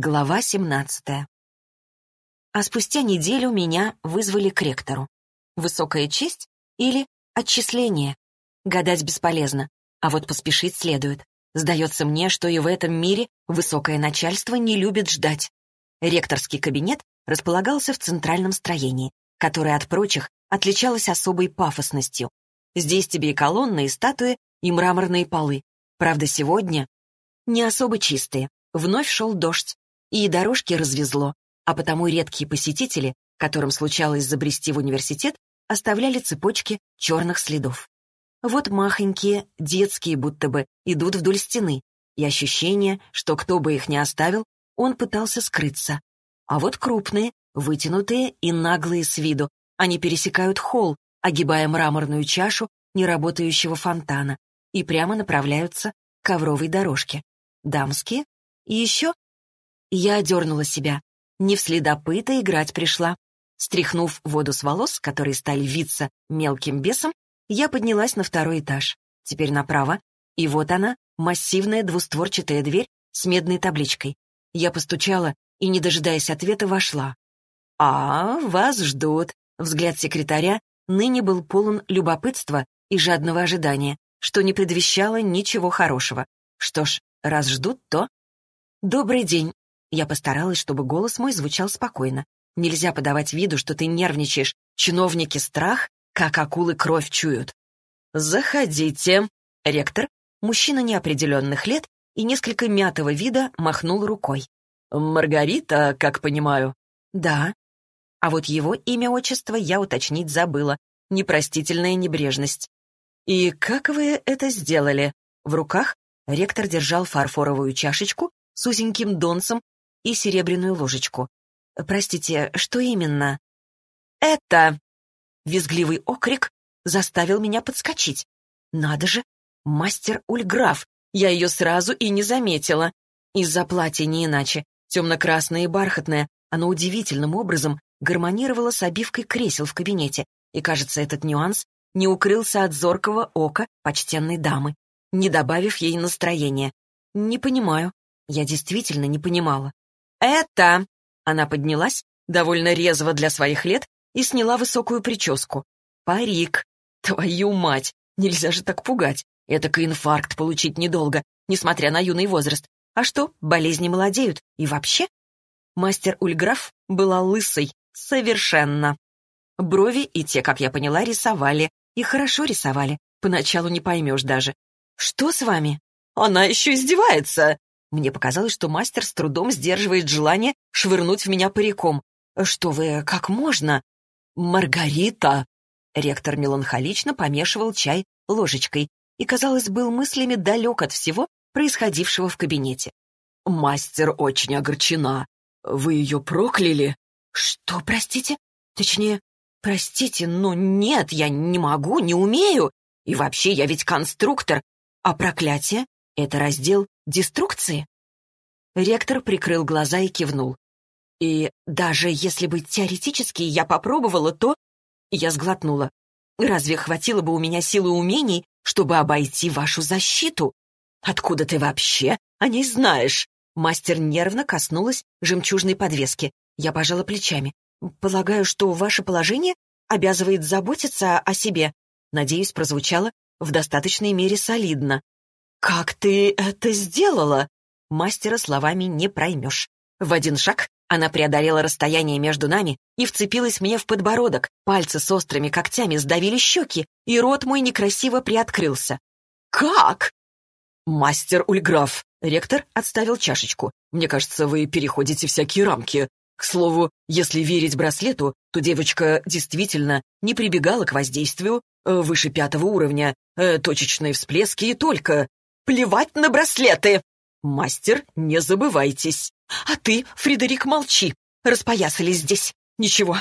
Глава 17. А спустя неделю меня вызвали к ректору. Высокая честь или отчисление? Гадать бесполезно, а вот поспешить следует. Сдается мне, что и в этом мире высокое начальство не любит ждать. Ректорский кабинет располагался в центральном строении, которое от прочих отличалось особой пафосностью. Здесь тебе и колонны, и статуи, и мраморные полы. Правда, сегодня не особо чистые. Вновь шел дождь, и дорожки развезло, а потому редкие посетители, которым случалось забрести в университет, оставляли цепочки черных следов. Вот махонькие, детские будто бы, идут вдоль стены, и ощущение, что кто бы их ни оставил, он пытался скрыться. А вот крупные, вытянутые и наглые с виду, они пересекают холл, огибая мраморную чашу неработающего фонтана, и прямо направляются к ковровой дорожке. Дамские и еще я одернула себя. Не в следопыта играть пришла. Стряхнув воду с волос, которые стали виться мелким бесом, я поднялась на второй этаж. Теперь направо. И вот она, массивная двустворчатая дверь с медной табличкой. Я постучала и, не дожидаясь ответа, вошла. «А, вас ждут». Взгляд секретаря ныне был полон любопытства и жадного ожидания, что не предвещало ничего хорошего. Что ж, раз ждут, то... «Добрый день», я постаралась, чтобы голос мой звучал спокойно. Нельзя подавать виду, что ты нервничаешь. Чиновники страх, как акулы кровь чуют. «Заходите!» Ректор, мужчина неопределенных лет и несколько мятого вида, махнул рукой. «Маргарита, как понимаю?» «Да». А вот его имя-отчество я уточнить забыла. Непростительная небрежность. «И как вы это сделали?» В руках ректор держал фарфоровую чашечку с узеньким донцем и серебряную ложечку. «Простите, что именно?» «Это!» Визгливый окрик заставил меня подскочить. «Надо же! Мастер Ульграф! Я ее сразу и не заметила. Из-за платья не иначе. Темно-красное и бархатное. Оно удивительным образом гармонировало с обивкой кресел в кабинете. И, кажется, этот нюанс не укрылся от зоркого ока почтенной дамы, не добавив ей настроения. Не понимаю. Я действительно не понимала. «Это...» Она поднялась, довольно резво для своих лет, и сняла высокую прическу. «Парик. Твою мать! Нельзя же так пугать. Этак инфаркт получить недолго, несмотря на юный возраст. А что, болезни молодеют. И вообще...» Мастер Ульграф была лысой. Совершенно. Брови и те, как я поняла, рисовали. И хорошо рисовали. Поначалу не поймешь даже. «Что с вами?» «Она еще издевается!» Мне показалось, что мастер с трудом сдерживает желание швырнуть в меня париком. «Что вы, как можно?» «Маргарита!» Ректор меланхолично помешивал чай ложечкой и, казалось, был мыслями далек от всего происходившего в кабинете. «Мастер очень огорчена. Вы ее прокляли?» «Что, простите? Точнее, простите, но нет, я не могу, не умею. И вообще, я ведь конструктор. А проклятие — это раздел деструкции?» Ректор прикрыл глаза и кивнул. «И даже если бы теоретически я попробовала, то...» Я сглотнула. «Разве хватило бы у меня силы умений, чтобы обойти вашу защиту? Откуда ты вообще о ней знаешь?» Мастер нервно коснулась жемчужной подвески. Я пожала плечами. «Полагаю, что ваше положение обязывает заботиться о себе». Надеюсь, прозвучало в достаточной мере солидно. «Как ты это сделала?» Мастера словами не проймешь. В один шаг она преодолела расстояние между нами и вцепилась мне в подбородок. Пальцы с острыми когтями сдавили щеки, и рот мой некрасиво приоткрылся. «Как?» «Мастер Ульграф!» Ректор отставил чашечку. «Мне кажется, вы переходите всякие рамки. К слову, если верить браслету, то девочка действительно не прибегала к воздействию э, выше пятого уровня. Э, точечные всплески и только. Плевать на браслеты! Мастер, не забывайтесь. А ты, Фредерик, молчи. Распоясались здесь. Ничего.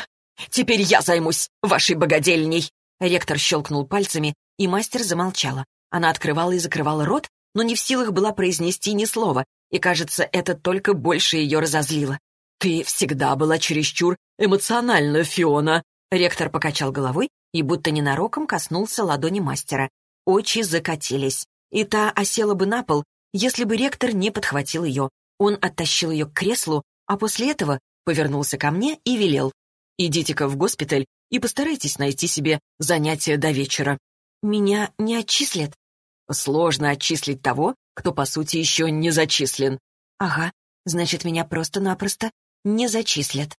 Теперь я займусь вашей богадельней. Ректор щелкнул пальцами, и мастер замолчала. Она открывала и закрывала рот, но не в силах была произнести ни слова, и, кажется, это только больше ее разозлило. «Ты всегда была чересчур эмоциональна, Фиона!» Ректор покачал головой и будто ненароком коснулся ладони мастера. Очи закатились, и та осела бы на пол, если бы ректор не подхватил ее. Он оттащил ее к креслу, а после этого повернулся ко мне и велел. «Идите-ка в госпиталь и постарайтесь найти себе занятие до вечера». «Меня не отчислят?» «Сложно отчислить того, кто, по сути, еще не зачислен». «Ага, значит, меня просто-напросто не зачислят».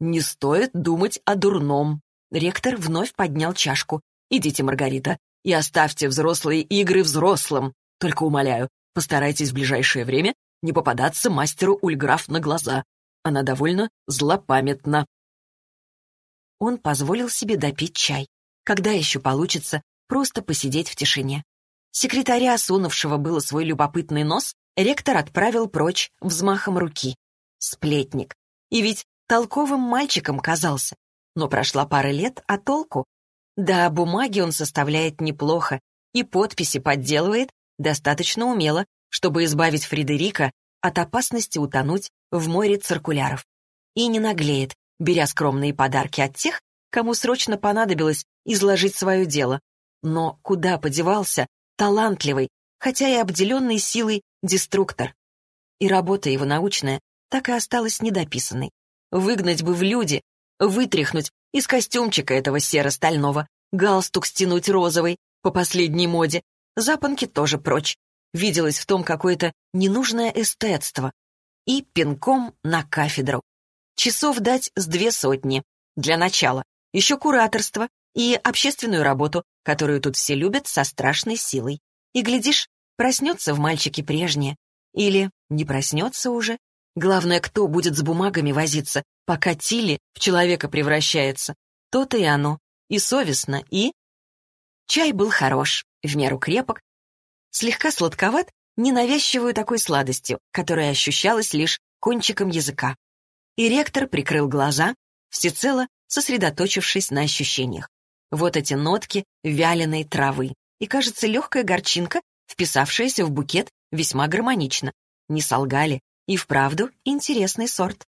«Не стоит думать о дурном». Ректор вновь поднял чашку. «Идите, Маргарита, и оставьте взрослые игры взрослым. Только умоляю, постарайтесь в ближайшее время не попадаться мастеру Ульграф на глаза. Она довольно злопамятна». Он позволил себе допить чай. Когда еще получится просто посидеть в тишине? Секретаря, сунувшего было свой любопытный нос, ректор отправил прочь взмахом руки. Сплетник. И ведь толковым мальчиком казался. Но прошла пара лет, а толку? Да, бумаги он составляет неплохо и подписи подделывает достаточно умело, чтобы избавить Фредерика от опасности утонуть в море циркуляров. И не наглеет, беря скромные подарки от тех, кому срочно понадобилось изложить свое дело. Но куда подевался талантливый, хотя и обделенный силой деструктор? И работа его научная так и осталась недописанной. Выгнать бы в люди, вытряхнуть из костюмчика этого серо-стального, галстук стянуть розовый, по последней моде, запонки тоже прочь. Виделось в том какое-то ненужное эстетство. И пинком на кафедру. Часов дать с две сотни. Для начала. Еще кураторство и общественную работу, которую тут все любят со страшной силой. И, глядишь, проснется в мальчике прежнее. Или не проснется уже. Главное, кто будет с бумагами возиться, пока Тилли в человека превращается. То-то и оно. И совестно, и... Чай был хорош, в меру крепок, слегка сладковат, ненавязчивую такой сладостью, которая ощущалась лишь кончиком языка. И ректор прикрыл глаза, всецело сосредоточившись на ощущениях. Вот эти нотки вяленой травы. И, кажется, легкая горчинка, вписавшаяся в букет, весьма гармонично. Не солгали, и вправду интересный сорт.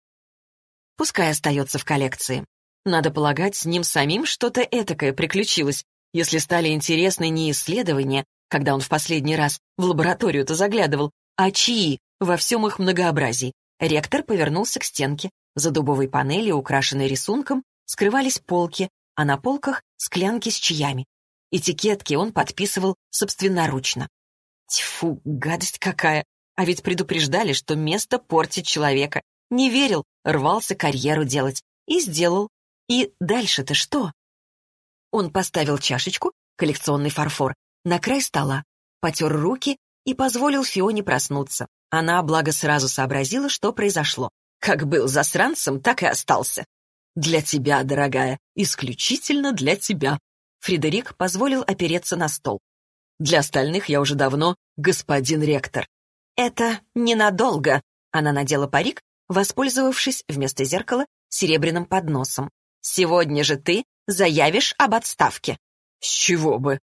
Пускай остается в коллекции. Надо полагать, с ним самим что-то этакое приключилось, если стали интересны не исследования, когда он в последний раз в лабораторию-то заглядывал, а чьи во всем их многообразии. Ректор повернулся к стенке. За дубовой панелью, украшенной рисунком, скрывались полки, а на полках — склянки с чаями. Этикетки он подписывал собственноручно. Тьфу, гадость какая! А ведь предупреждали, что место портит человека. Не верил, рвался карьеру делать. И сделал. И дальше-то что? Он поставил чашечку, коллекционный фарфор, на край стола, потер руки и позволил Фионе проснуться. Она, благо, сразу сообразила, что произошло. Как был засранцем, так и остался. «Для тебя, дорогая, исключительно для тебя». Фредерик позволил опереться на стол. «Для остальных я уже давно господин ректор. «Это ненадолго», — она надела парик, воспользовавшись вместо зеркала серебряным подносом. «Сегодня же ты заявишь об отставке». «С чего бы?»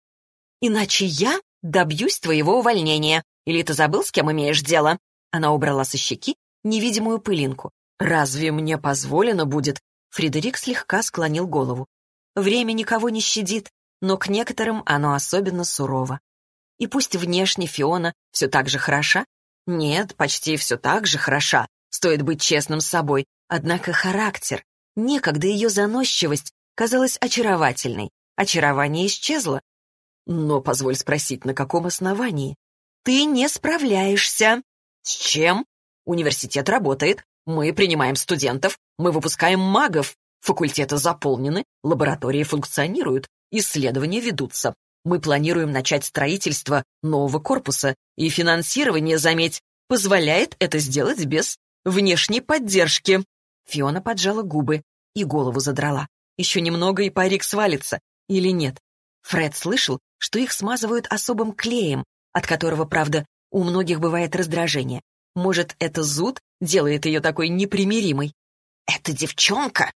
«Иначе я добьюсь твоего увольнения. Или ты забыл, с кем имеешь дело?» Она убрала со щеки невидимую пылинку. «Разве мне позволено будет?» Фредерик слегка склонил голову. «Время никого не щадит, но к некоторым оно особенно сурово. И пусть внешне Фиона все так же хороша, нет, почти все так же хороша, стоит быть честным с собой. Однако характер, некогда ее заносчивость, казалась очаровательной. Очарование исчезло. Но позволь спросить, на каком основании? Ты не справляешься. С чем? Университет работает, мы принимаем студентов, мы выпускаем магов. Факультеты заполнены, лаборатории функционируют, исследования ведутся. Мы планируем начать строительство нового корпуса, и финансирование, заметь, позволяет это сделать без внешней поддержки. Фиона поджала губы и голову задрала. Еще немного, и парик свалится. Или нет? Фред слышал, что их смазывают особым клеем, от которого, правда, у многих бывает раздражение. Может, это зуд делает ее такой непримиримой? «Эта девчонка!»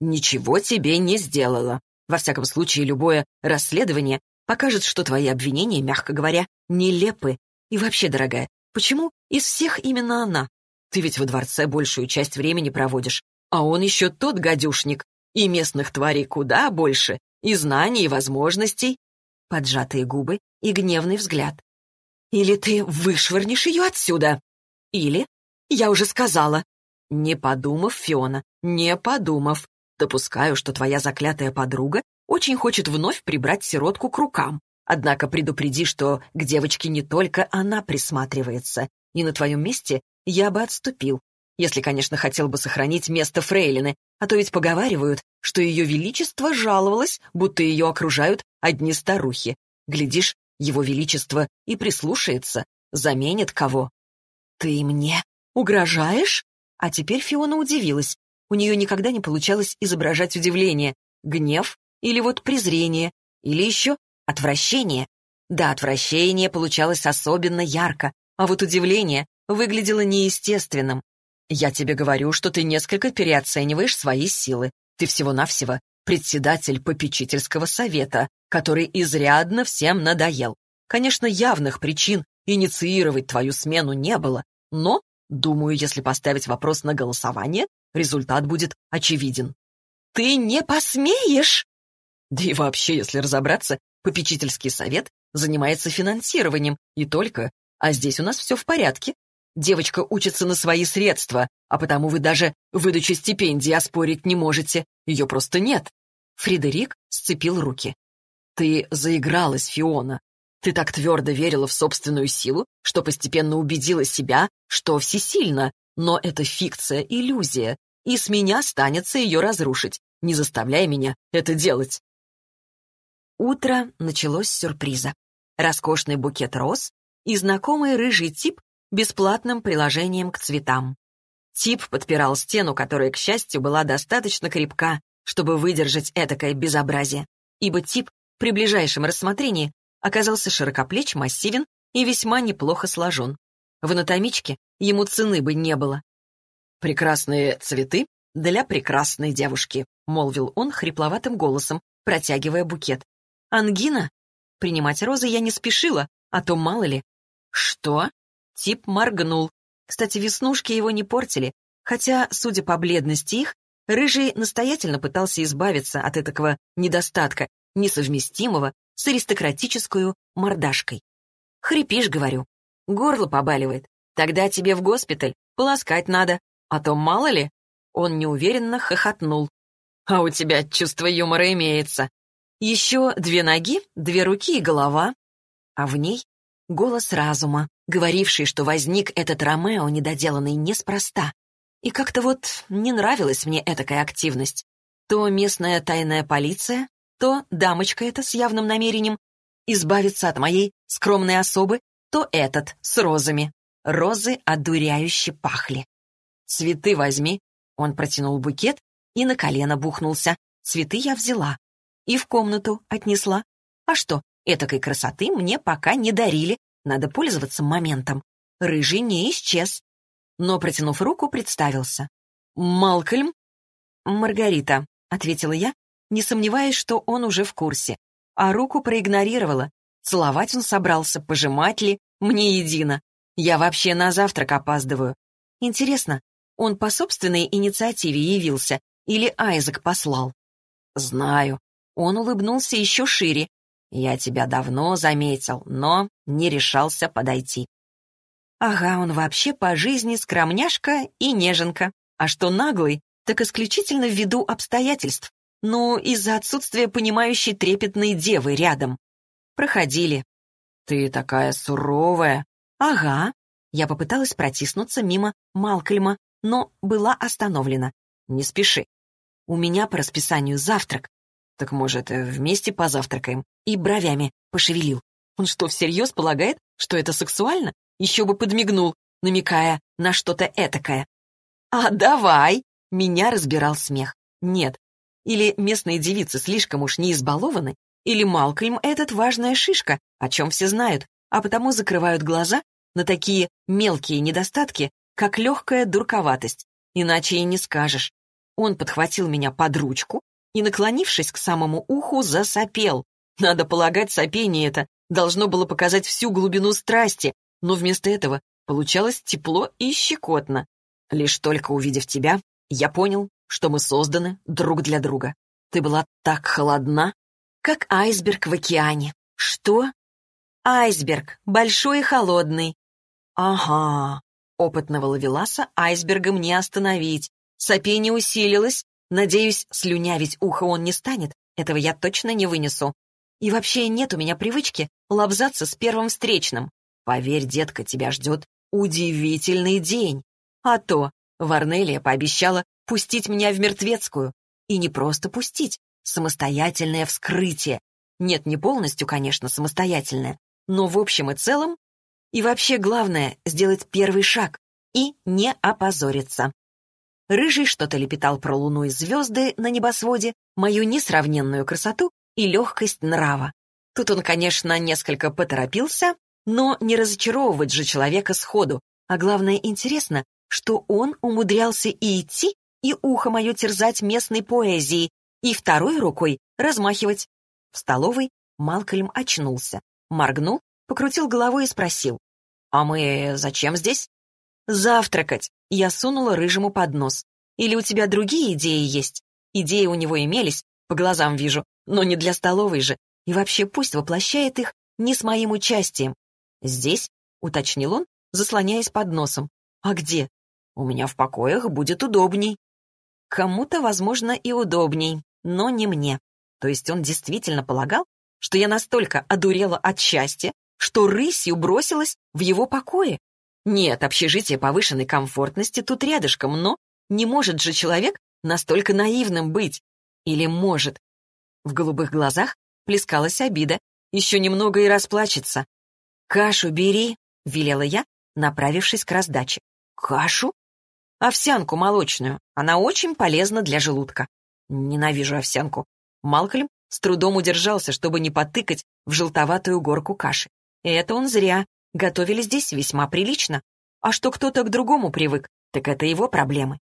«Ничего тебе не сделала. Во всяком случае, любое расследование покажет, что твои обвинения, мягко говоря, нелепы. И вообще, дорогая, почему Из всех именно она. Ты ведь во дворце большую часть времени проводишь, а он еще тот гадюшник. И местных тварей куда больше, и знаний, и возможностей. Поджатые губы и гневный взгляд. Или ты вышвырнешь ее отсюда, или... Я уже сказала. Не подумав, Фиона, не подумав. Допускаю, что твоя заклятая подруга очень хочет вновь прибрать сиротку к рукам. Однако предупреди, что к девочке не только она присматривается, и на твоем месте я бы отступил, если, конечно, хотел бы сохранить место фрейлины, а то ведь поговаривают, что ее величество жаловалось, будто ее окружают одни старухи. Глядишь, его величество и прислушается, заменит кого. «Ты мне угрожаешь?» А теперь Фиона удивилась. У нее никогда не получалось изображать удивление, гнев или вот презрение, или еще отвращение. Да, отвращение получалось особенно ярко, а вот удивление выглядело неестественным. Я тебе говорю, что ты несколько переоцениваешь свои силы. Ты всего-навсего председатель попечительского совета, который изрядно всем надоел. Конечно, явных причин инициировать твою смену не было, но, думаю, если поставить вопрос на голосование, результат будет очевиден. Ты не посмеешь! Да и вообще, если разобраться, попечительский совет занимается финансированием, и только, а здесь у нас все в порядке. Девочка учится на свои средства, а потому вы даже выдачу стипендии оспорить не можете. Ее просто нет. Фредерик сцепил руки. Ты заигралась, Фиона. Ты так твердо верила в собственную силу, что постепенно убедила себя, что всесильна. Но это фикция, иллюзия, и с меня станется ее разрушить. Не заставляй меня это делать. Утро началось с сюрприза. Роскошный букет роз и знакомый рыжий тип бесплатным приложением к цветам. Тип подпирал стену, которая, к счастью, была достаточно крепка, чтобы выдержать этакое безобразие, ибо тип при ближайшем рассмотрении оказался широкоплеч, массивен и весьма неплохо сложен. В анатомичке ему цены бы не было. «Прекрасные цветы для прекрасной девушки», — молвил он хрипловатым голосом, протягивая букет. «Ангина?» Принимать розы я не спешила, а то мало ли. «Что?» Тип моргнул. Кстати, веснушки его не портили, хотя, судя по бледности их, Рыжий настоятельно пытался избавиться от этого недостатка, несовместимого с аристократическую мордашкой. «Хрипишь, — говорю. Горло побаливает. Тогда тебе в госпиталь полоскать надо, а то мало ли...» Он неуверенно хохотнул. «А у тебя чувство юмора имеется. Еще две ноги, две руки и голова. А в ней голос разума, говоривший, что возник этот Ромео недоделанный неспроста. И как-то вот не нравилась мне этакая активность. То местная тайная полиция, то дамочка эта с явным намерением избавиться от моей скромной особы, то этот с розами. Розы одуряюще пахли. «Цветы возьми». Он протянул букет и на колено бухнулся. Цветы я взяла. И в комнату отнесла. А что, этакой красоты мне пока не дарили, надо пользоваться моментом. Рыжий не исчез. Но, протянув руку, представился. «Малкольм?» «Маргарита», — ответила я, не сомневаясь, что он уже в курсе. А руку проигнорировала. Целовать он собрался, пожимать ли, мне едино. Я вообще на завтрак опаздываю. Интересно, он по собственной инициативе явился или Айзек послал? Знаю. Он улыбнулся еще шире, я тебя давно заметил, но не решался подойти. Ага, он вообще по жизни скромняшка и неженка. А что наглый, так исключительно ввиду обстоятельств. Ну, из-за отсутствия понимающей трепетной девы рядом. Проходили. Ты такая суровая. Ага. Я попыталась протиснуться мимо Малкольма, но была остановлена. Не спеши. У меня по расписанию завтрак, так, может, э, вместе позавтракаем?» И бровями пошевелил. Он что, всерьез полагает, что это сексуально? Еще бы подмигнул, намекая на что-то этакое. «А давай!» — меня разбирал смех. Нет. Или местные девицы слишком уж не избалованы, или Малкольм этот важная шишка, о чем все знают, а потому закрывают глаза на такие мелкие недостатки, как легкая дурковатость. Иначе и не скажешь. Он подхватил меня под ручку, и, наклонившись к самому уху, засопел. Надо полагать, сопение это должно было показать всю глубину страсти, но вместо этого Получалось тепло и щекотно. Лишь только увидев тебя, я понял, что мы созданы друг для друга. Ты была так холодна, как айсберг в океане. Что? Айсберг, большой и холодный. Ага. Опытного ловеласа айсбергом не остановить. Сопение усилилось. Надеюсь, слюнявить ухо он не станет. Этого я точно не вынесу. И вообще нет у меня привычки лобзаться с первым встречным. Поверь, детка, тебя ждет удивительный день. А то Варнелия пообещала пустить меня в мертвецкую. И не просто пустить, самостоятельное вскрытие. Нет, не полностью, конечно, самостоятельное, но в общем и целом. И вообще главное — сделать первый шаг и не опозориться. Рыжий что-то лепетал про луну и звезды на небосводе, мою несравненную красоту и легкость нрава. Тут он, конечно, несколько поторопился, но не разочаровывать же человека сходу. А главное, интересно, что он умудрялся и идти, и ухо мое терзать местной поэзией, и второй рукой размахивать. В столовой Малкольм очнулся, моргнул, покрутил головой и спросил. «А мы зачем здесь?» «Завтракать!» Я сунула рыжему под нос. «Или у тебя другие идеи есть?» Идеи у него имелись, по глазам вижу, но не для столовой же. И вообще пусть воплощает их не с моим участием. «Здесь?» — уточнил он, заслоняясь под носом. «А где?» «У меня в покоях будет удобней». Кому-то, возможно, и удобней, но не мне. То есть он действительно полагал, что я настолько одурела от счастья, что рысью бросилась в его покое. Нет, общежитие повышенной комфортности тут рядышком, но не может же человек настолько наивным быть. Или может. В голубых глазах плескалась обида. Еще немного и расплачется. «Кашу бери», — велела я, направившись к раздаче. «Кашу?» «Овсянку молочную. Она очень полезна для желудка». Ненавижу овсянку. Малкольм с трудом удержался, чтобы не потыкать в желтоватую горку каши. Это он зря. Готовили здесь весьма прилично. А что кто-то к другому привык, так это его проблемы.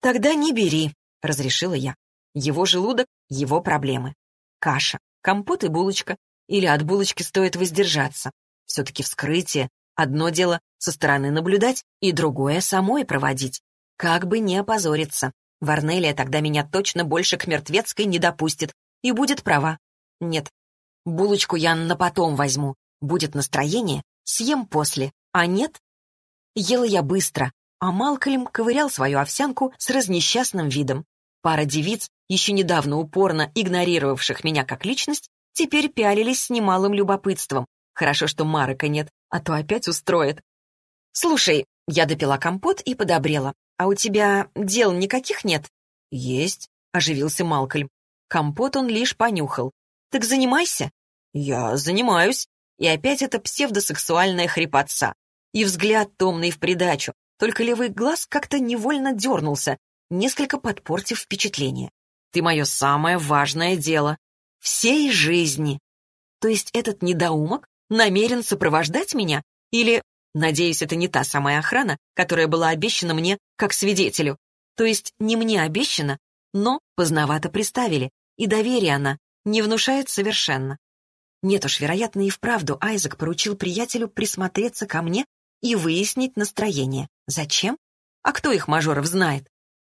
«Тогда не бери», — разрешила я. Его желудок — его проблемы. Каша, компот и булочка. Или от булочки стоит воздержаться. Все-таки вскрытие. Одно дело со стороны наблюдать, и другое самой проводить. Как бы не опозориться. Варнелия тогда меня точно больше к мертвецкой не допустит. И будет права. Нет, булочку я на потом возьму. Будет настроение, съем после. А нет? Ела я быстро, а Малкольм ковырял свою овсянку с разнесчастным видом. Пара девиц, еще недавно упорно игнорировавших меня как личность, теперь пялились с немалым любопытством. Хорошо, что Марека нет, а то опять устроит. «Слушай, я допила компот и подобрела. А у тебя дел никаких нет?» «Есть», — оживился Малкольм. Компот он лишь понюхал. «Так занимайся». «Я занимаюсь». И опять это псевдосексуальная хрипотца. И взгляд томный в придачу. Только левый глаз как-то невольно дернулся, несколько подпортив впечатление. «Ты мое самое важное дело. Всей жизни». То есть этот недоумок намерен сопровождать меня? Или, надеюсь, это не та самая охрана, которая была обещана мне как свидетелю? То есть не мне обещана, но поздновато приставили, и доверие она не внушает совершенно. Нет уж, вероятно, и вправду Айзек поручил приятелю присмотреться ко мне и выяснить настроение. Зачем? А кто их мажоров знает?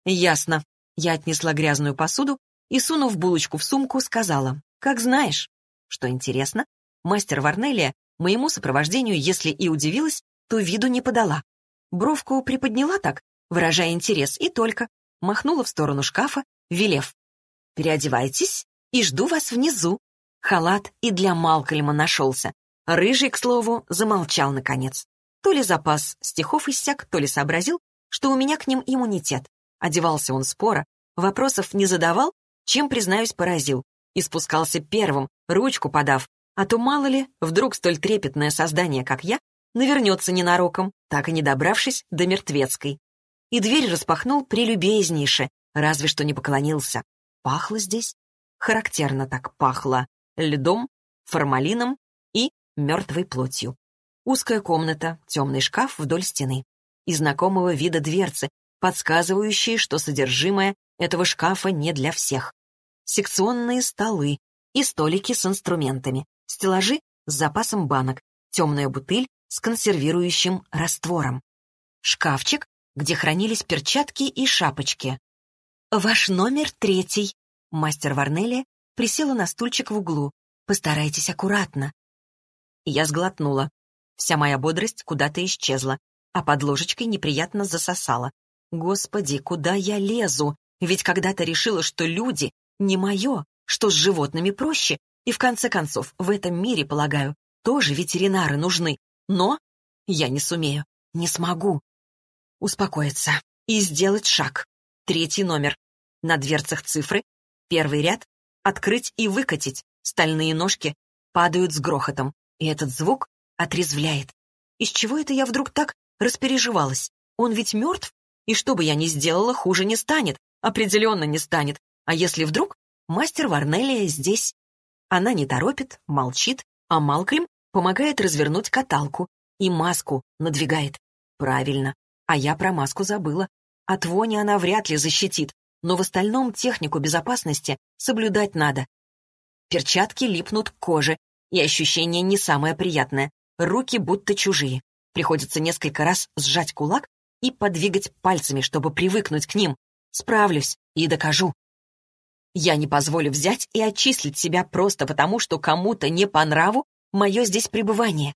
Ясно. Я отнесла грязную посуду и, сунув булочку в сумку, сказала, как знаешь. Что интересно, мастер Варнелия моему сопровождению, если и удивилась, то виду не подала. Бровку приподняла так, выражая интерес, и только махнула в сторону шкафа, велев. «Переодевайтесь и жду вас внизу». Халат и для Малкольма нашелся. Рыжий, к слову, замолчал наконец. То ли запас стихов иссяк, то ли сообразил, что у меня к ним иммунитет. Одевался он споро, вопросов не задавал, чем, признаюсь, поразил. И спускался первым, ручку подав, а то, мало ли, вдруг столь трепетное создание, как я, навернется ненароком, так и не добравшись до мертвецкой. И дверь распахнул прелюбезнейше, разве что не поклонился. Пахло здесь. Характерно так пахло льдом, формалином и мертвой плотью. Узкая комната, темный шкаф вдоль стены. И знакомого вида дверцы, подсказывающие, что содержимое этого шкафа не для всех. Секционные столы и столики с инструментами, стеллажи с запасом банок, темная бутыль с консервирующим раствором. Шкафчик, где хранились перчатки и шапочки. «Ваш номер третий». Мастер Варнелия присела на стульчик в углу. «Постарайтесь аккуратно». Я сглотнула. Вся моя бодрость куда-то исчезла, а под ложечкой неприятно засосала. Господи, куда я лезу? Ведь когда-то решила, что люди не мое, что с животными проще, и в конце концов, в этом мире, полагаю, тоже ветеринары нужны. Но я не сумею, не смогу. Успокоиться и сделать шаг. Третий номер. На дверцах цифры. Первый ряд. Открыть и выкатить. Стальные ножки падают с грохотом. И этот звук отрезвляет. Из чего это я вдруг так распереживалась? Он ведь мертв? И что бы я ни сделала, хуже не станет. Определенно не станет. А если вдруг мастер Варнелия здесь? Она не торопит, молчит, а Малкольм помогает развернуть каталку и маску надвигает. Правильно. А я про маску забыла. От вони она вряд ли защитит, но в остальном технику безопасности соблюдать надо. Перчатки липнут к коже, и ощущение не самое приятное. Руки будто чужие. Приходится несколько раз сжать кулак и подвигать пальцами, чтобы привыкнуть к ним. Справлюсь и докажу. Я не позволю взять и отчислить себя просто потому, что кому-то не по нраву мое здесь пребывание.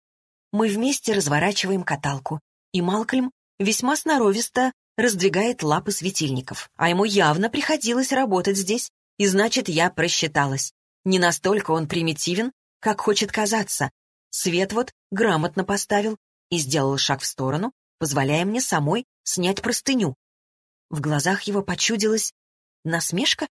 Мы вместе разворачиваем каталку, и Малкольм весьма сноровисто раздвигает лапы светильников, а ему явно приходилось работать здесь, и значит, я просчиталась. Не настолько он примитивен, как хочет казаться. Свет вот грамотно поставил и сделал шаг в сторону, позволяя мне самой снять простыню. В глазах его почудилась насмешка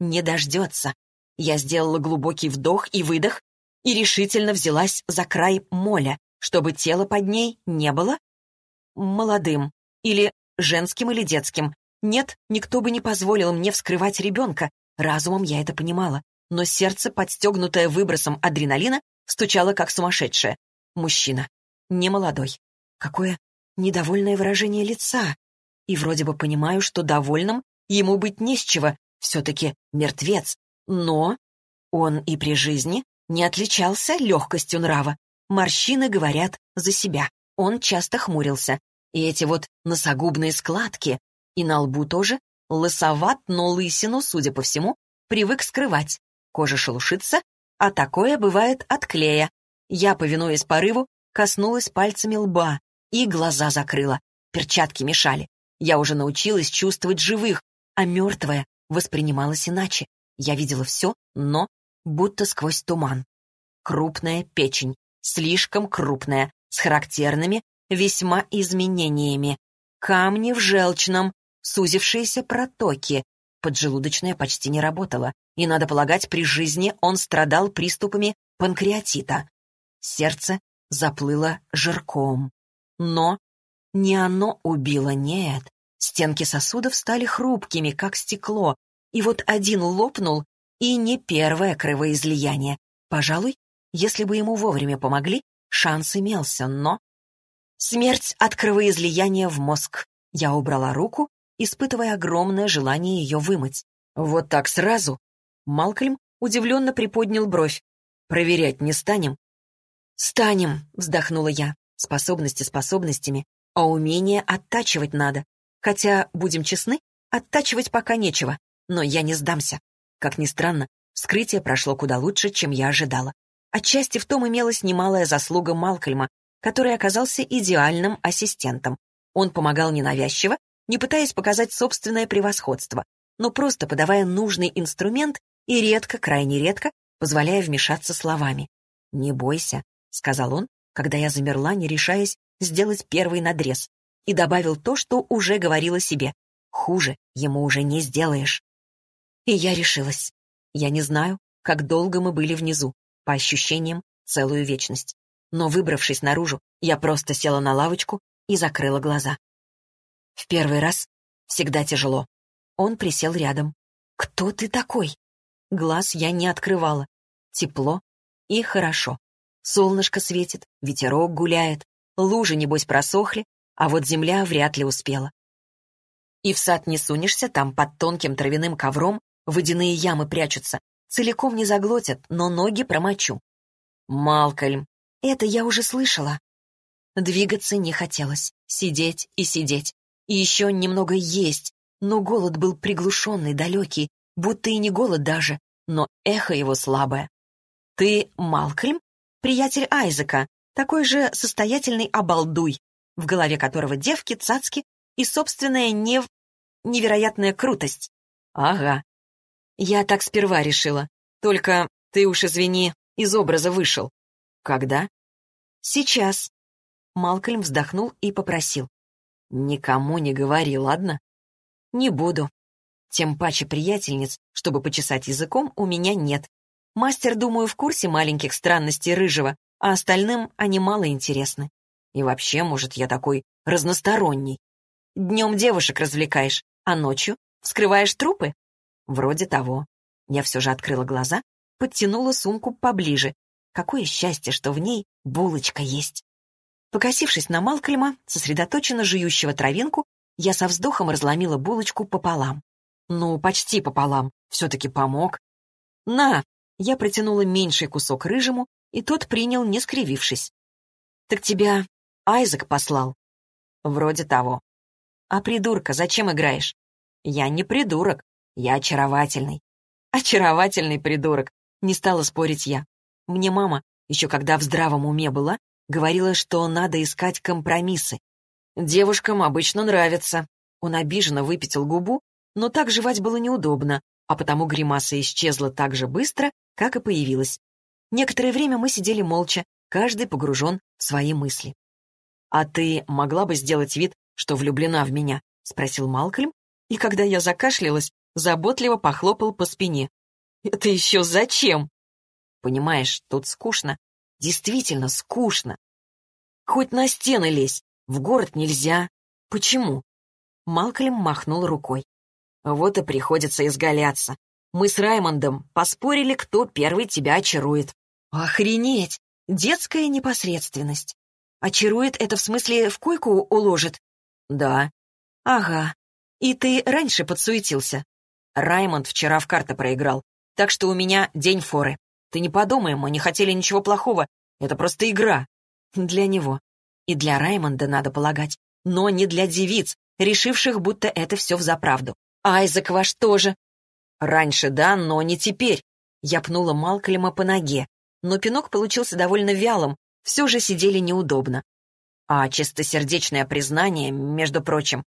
не дождется. Я сделала глубокий вдох и выдох и решительно взялась за край моля, чтобы тело под ней не было молодым или женским или детским. Нет, никто бы не позволил мне вскрывать ребенка. Разумом я это понимала. Но сердце, подстегнутое выбросом адреналина, стучало как сумасшедшее. Мужчина. Не молодой. Какое недовольное выражение лица. И вроде бы понимаю, что довольным ему быть не с чего, все-таки мертвец, но он и при жизни не отличался легкостью нрава. Морщины говорят за себя. Он часто хмурился. И эти вот носогубные складки, и на лбу тоже, лысоват, но лысину, судя по всему, привык скрывать. Кожа шелушится, а такое бывает от клея. Я, повинуясь порыву, коснулась пальцами лба и глаза закрыла. Перчатки мешали. Я уже научилась чувствовать живых, а мертвое воспринималось иначе. Я видела все, но будто сквозь туман. Крупная печень, слишком крупная, с характерными весьма изменениями. Камни в желчном, сузившиеся протоки. Поджелудочная почти не работала, и, надо полагать, при жизни он страдал приступами панкреатита. Сердце заплыло жирком. Но не оно убило, нет. Стенки сосудов стали хрупкими, как стекло, и вот один лопнул, и не первое кровоизлияние. Пожалуй, если бы ему вовремя помогли, шанс имелся, но... Смерть от кровоизлияния в мозг. Я убрала руку, испытывая огромное желание ее вымыть. Вот так сразу? Малкольм удивленно приподнял бровь. Проверять не станем? Станем, вздохнула я. Способности способностями, а умение оттачивать надо. Хотя, будем честны, оттачивать пока нечего, но я не сдамся. Как ни странно, вскрытие прошло куда лучше, чем я ожидала. Отчасти в том имелась немалая заслуга Малкольма, который оказался идеальным ассистентом. Он помогал ненавязчиво, не пытаясь показать собственное превосходство, но просто подавая нужный инструмент и редко, крайне редко, позволяя вмешаться словами. «Не бойся», — сказал он, когда я замерла, не решаясь сделать первый надрез и добавил то, что уже говорила себе. Хуже ему уже не сделаешь. И я решилась. Я не знаю, как долго мы были внизу, по ощущениям, целую вечность. Но, выбравшись наружу, я просто села на лавочку и закрыла глаза. В первый раз всегда тяжело. Он присел рядом. «Кто ты такой?» Глаз я не открывала. Тепло и хорошо. Солнышко светит, ветерок гуляет, лужи, небось, просохли, а вот земля вряд ли успела. И в сад не сунешься, там под тонким травяным ковром водяные ямы прячутся. Целиком не заглотят, но ноги промочу. Малкольм. Это я уже слышала. Двигаться не хотелось. Сидеть и сидеть. И еще немного есть. Но голод был приглушенный, далекий, будто и не голод даже, но эхо его слабое. «Ты Малкрим? Приятель Айзека, такой же состоятельный обалдуй, в голове которого девки, цацки и собственная нев... невероятная крутость». «Ага». Я так сперва решила. Только ты уж извини, из образа вышел. Когда? Сейчас. Малкольм вздохнул и попросил. Никому не говори, ладно? Не буду. Тем паче приятельниц, чтобы почесать языком, у меня нет. Мастер, думаю, в курсе маленьких странностей Рыжего, а остальным они мало интересны. И вообще, может, я такой разносторонний. Днем девушек развлекаешь, а ночью вскрываешь трупы? Вроде того. Я все же открыла глаза, подтянула сумку поближе. Какое счастье, что в ней булочка есть. Покосившись на Малкольма, сосредоточенно жующего травинку, я со вздохом разломила булочку пополам. Ну, почти пополам, все-таки помог. «На!» — я протянула меньший кусок рыжему, и тот принял, не скривившись. «Так тебя Айзек послал?» «Вроде того». «А придурка зачем играешь?» «Я не придурок, я очаровательный». «Очаровательный придурок», — не стала спорить я. Мне мама, еще когда в здравом уме была, говорила, что надо искать компромиссы. Девушкам обычно нравится. Он обиженно выпятил губу, но так жевать было неудобно, а потому гримаса исчезла так же быстро, как и появилась. Некоторое время мы сидели молча, каждый погружен в свои мысли. «А ты могла бы сделать вид, что влюблена в меня?» — спросил Малкольм, и когда я закашлялась, заботливо похлопал по спине. «Это еще зачем?» «Понимаешь, тут скучно. Действительно скучно. Хоть на стены лезь, в город нельзя. Почему?» Малкольм махнул рукой. «Вот и приходится изгаляться. Мы с Раймондом поспорили, кто первый тебя очарует». «Охренеть! Детская непосредственность. Очарует это в смысле в койку уложит?» «Да». «Ага. И ты раньше подсуетился?» Раймонд вчера в карты проиграл, так что у меня день форы. Ты не подумай, мы не хотели ничего плохого. Это просто игра. Для него. И для Раймонда, надо полагать. Но не для девиц, решивших, будто это все взаправду. Айзек ваш тоже. Раньше да, но не теперь. Я пнула Малкольма по ноге. Но пинок получился довольно вялым. Все же сидели неудобно. А чистосердечное признание, между прочим.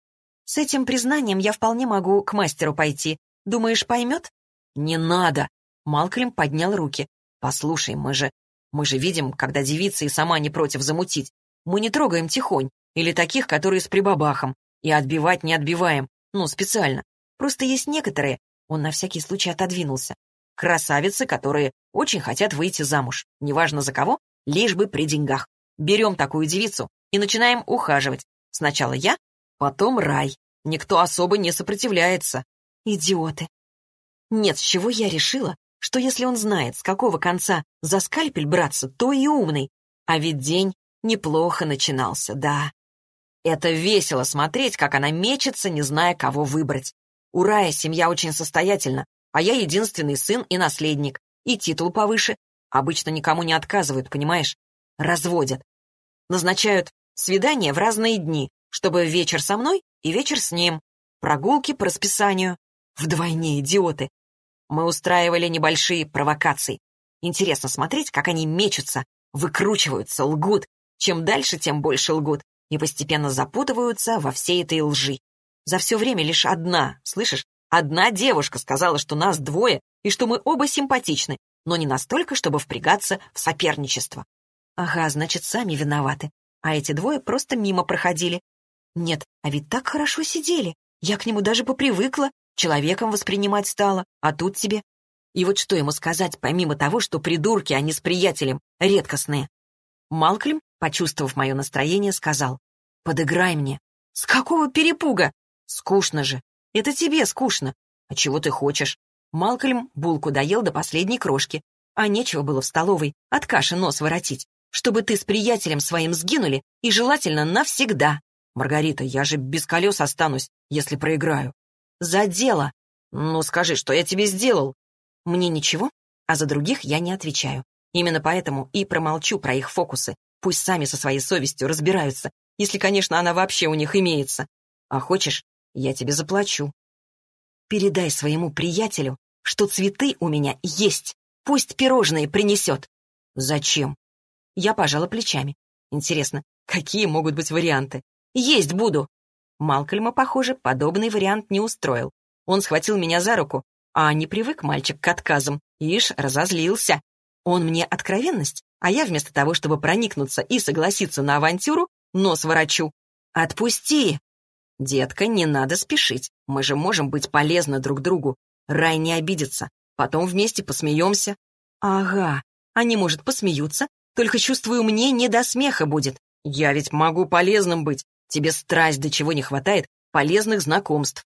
С этим признанием я вполне могу к мастеру пойти. Думаешь, поймет? Не надо. Малкольм поднял руки. «Послушай, мы же... Мы же видим, когда девица и сама не против замутить. Мы не трогаем тихонь, или таких, которые с прибабахом. И отбивать не отбиваем. Ну, специально. Просто есть некоторые, он на всякий случай отодвинулся, красавицы, которые очень хотят выйти замуж. Неважно за кого, лишь бы при деньгах. Берем такую девицу и начинаем ухаживать. Сначала я, потом рай. Никто особо не сопротивляется. Идиоты. Нет, с чего я решила, что если он знает, с какого конца за скальпель браться, то и умный. А ведь день неплохо начинался, да. Это весело смотреть, как она мечется, не зная, кого выбрать. У Рая семья очень состоятельна, а я единственный сын и наследник. И титул повыше. Обычно никому не отказывают, понимаешь? Разводят. Назначают свидания в разные дни, чтобы вечер со мной и вечер с ним. Прогулки по расписанию. Вдвойне идиоты. Мы устраивали небольшие провокации. Интересно смотреть, как они мечутся, выкручиваются, лгут. Чем дальше, тем больше лгут. И постепенно запутываются во всей этой лжи. За все время лишь одна, слышишь, одна девушка сказала, что нас двое и что мы оба симпатичны, но не настолько, чтобы впрягаться в соперничество. Ага, значит, сами виноваты. А эти двое просто мимо проходили. Нет, а ведь так хорошо сидели. Я к нему даже попривыкла, человеком воспринимать стала, а тут тебе. И вот что ему сказать, помимо того, что придурки, они с приятелем, редкостные. Малклим, почувствовав мое настроение, сказал, «Подыграй мне». «С какого перепуга?» «Скучно же. Это тебе скучно. А чего ты хочешь?» Малкольм булку доел до последней крошки, а нечего было в столовой от каши нос воротить, чтобы ты с приятелем своим сгинули и желательно навсегда. «Маргарита, я же без колес останусь, если проиграю». «За дело!» «Ну, скажи, что я тебе сделал?» «Мне ничего, а за других я не отвечаю. Именно поэтому и промолчу про их фокусы. Пусть сами со своей совестью разбираются, если, конечно, она вообще у них имеется. А хочешь, я тебе заплачу. Передай своему приятелю, что цветы у меня есть. Пусть пирожные принесет. Зачем? Я пожала плечами. Интересно, какие могут быть варианты? Есть буду. Малкольма, похоже, подобный вариант не устроил. Он схватил меня за руку, а не привык мальчик к отказам. Ишь, разозлился. Он мне откровенность, а я вместо того, чтобы проникнуться и согласиться на авантюру, нос ворочу. «Отпусти!» «Детка, не надо спешить. Мы же можем быть полезны друг другу. Рай не обидится. Потом вместе посмеемся». «Ага. Они, может, посмеются, только, чувствую, мне не до смеха будет. Я ведь могу полезным быть. Тебе страсть до чего не хватает полезных знакомств.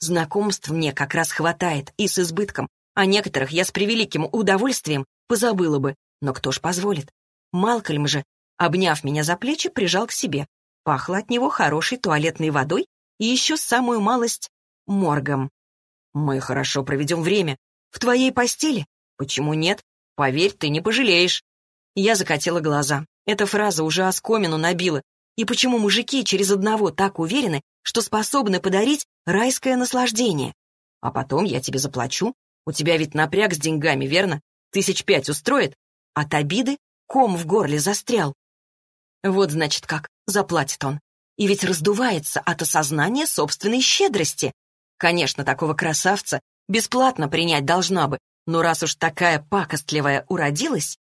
Знакомств мне как раз хватает, и с избытком. А некоторых я с превеликим удовольствием позабыла бы. Но кто ж позволит? Малкольм же, обняв меня за плечи, прижал к себе. Пахло от него хорошей туалетной водой и еще самую малость — моргом. «Мы хорошо проведем время. В твоей постели? Почему нет? Поверь, ты не пожалеешь». Я закатила глаза. Эта фраза уже оскомину набила. И почему мужики через одного так уверены, что способны подарить райское наслаждение? А потом я тебе заплачу. У тебя ведь напряг с деньгами, верно? Тысяч пять устроит? От обиды ком в горле застрял. Вот, значит, как заплатит он. И ведь раздувается от осознания собственной щедрости. Конечно, такого красавца бесплатно принять должна бы, но раз уж такая пакостливая уродилась...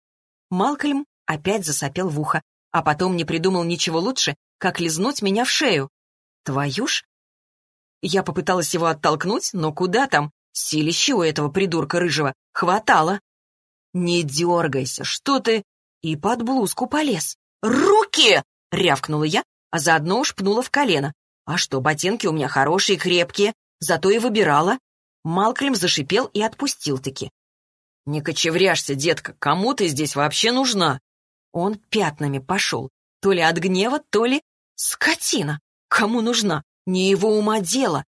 Малкольм опять засопел в ухо, а потом не придумал ничего лучше, как лизнуть меня в шею. Твою ж? Я попыталась его оттолкнуть, но куда там? Силище у этого придурка рыжего хватало. «Не дергайся, что ты...» И под блузку полез. «Руки!» — рявкнула я, а заодно уж пнула в колено. «А что, ботинки у меня хорошие, крепкие, зато и выбирала». Малкрем зашипел и отпустил-таки. «Не кочевряшься, детка, кому ты здесь вообще нужна?» Он пятнами пошел, то ли от гнева, то ли... Скотина! Кому нужна? Не его ума дело.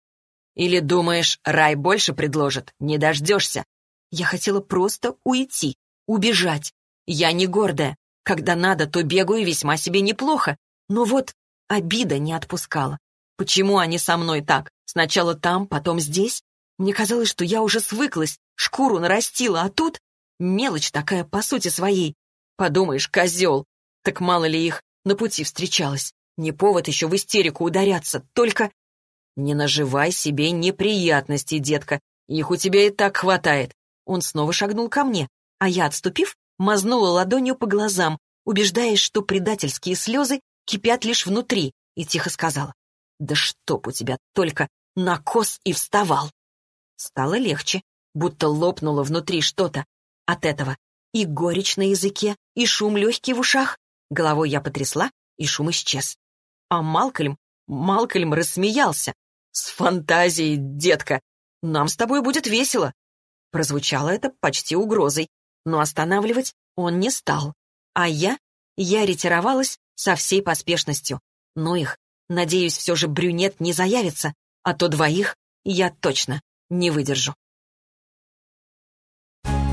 Или думаешь, рай больше предложит? Не дождешься. Я хотела просто уйти, убежать. Я не гордая. Когда надо, то бегаю весьма себе неплохо. Но вот обида не отпускала. Почему они со мной так? Сначала там, потом здесь? Мне казалось, что я уже свыклась, шкуру нарастила, а тут мелочь такая по сути своей. Подумаешь, козел. Так мало ли их на пути встречалось. Не повод еще в истерику ударяться, только... Не наживай себе неприятностей, детка. Их у тебя и так хватает. Он снова шагнул ко мне, а я, отступив, мазнула ладонью по глазам, убеждаясь, что предательские слезы кипят лишь внутри, и тихо сказала. «Да чтоб у тебя только накос и вставал!» Стало легче, будто лопнуло внутри что-то. От этого и горечь на языке, и шум легкий в ушах. Головой я потрясла, и шум исчез. А Малкольм, Малкольм рассмеялся. «С фантазией, детка! Нам с тобой будет весело!» Прозвучало это почти угрозой, но останавливать он не стал. А я, я ретировалась со всей поспешностью. Но их, надеюсь, все же брюнет не заявится, а то двоих я точно не выдержу.